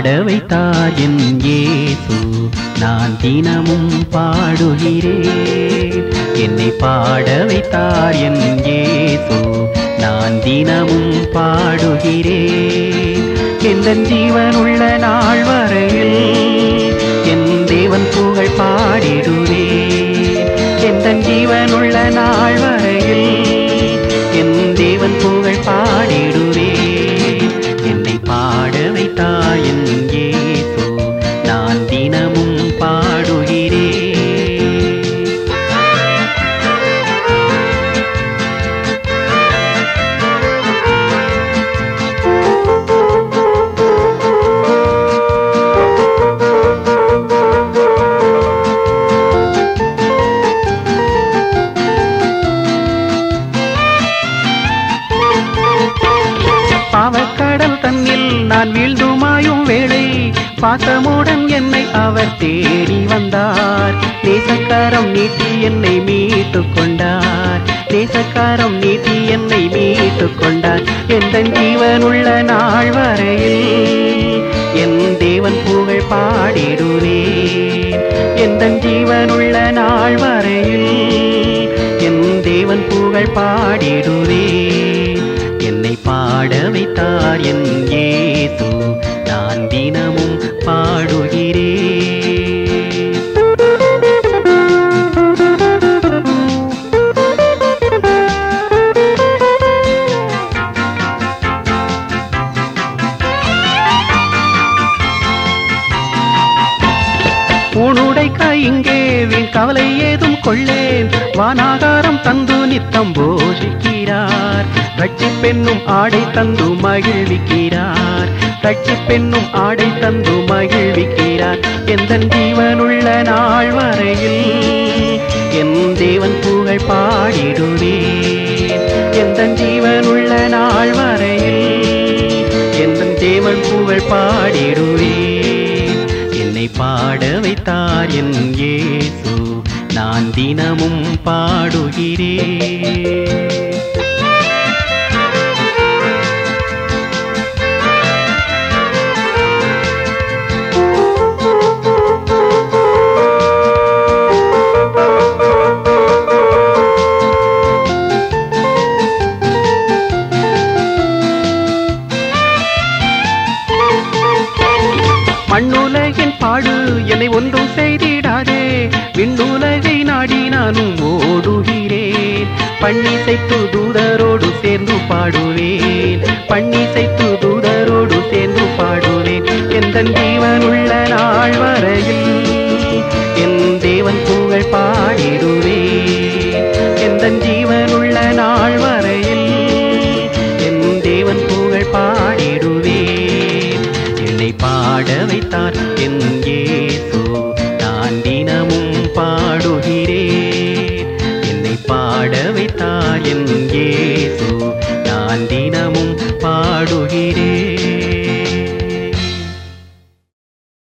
பாட வைத்தார் என் இயேசு நான் தினமும் பாடுகிறேன். என்னை பாட வைத்தார் என் இயேசு நான் தினமும் பாடுகிறேன். எந்த ஜீவனுள்ள நாள் வரை நான் வீழ்ந்துமாயும் வேளை பாசமுடன் என்னை அவர் தேடி வந்தார். தேசக்காரம் நீட்டி என்னை மீட்டு கொண்டார். தேசக்காரம் நீட்டி என்னை மீட்டு கொண்டார். எந்த உள்ள நாள் வரையில் என் தேவன் புகழ் பாடிடுவேன் எந்த உள்ள நாள் வரையில் என் தேவன் புகழ் பாடிடுவே பாட வைத்தார் என் ஏதோ நான் தினமும் பாட உன்னுடைக்க கைங்கே வீண் கவலை ஏதும் கொள்ளேன். வானாகாரம் தந்து நித்தம் போஷிக்கிறார். தட்சி பெண்ணும் ஆடை தந்து மகிழ்விக்கிறார். தட்சி பெண்ணும் ஆடை தந்து மகிழ்விக்கிறார். எந்த ஜீவனுள்ள நாள் வரையில் என் தேவன் புகழ் பாடிடுவே எந்த ஜீவனுள்ள நாள் வரையில் எந்த தேவன் புகழ் பாடிடுவே என்னை பாட வைத்தார் என் ஏசு நான் தினமும் பாடுகிறேன். மண்ணுலகின் பாடு என்னை ஒன்றும் செய்திடாதே. விண்ணுலகை நாடி நானும் ஓடுகிறேன். பன்னிசைத்து தூதரோடு சேர்ந்து பாடுவேன். பன்னிசைத்து தூதரோடு சேர்ந்து பாடுவேன். எந்தன் என்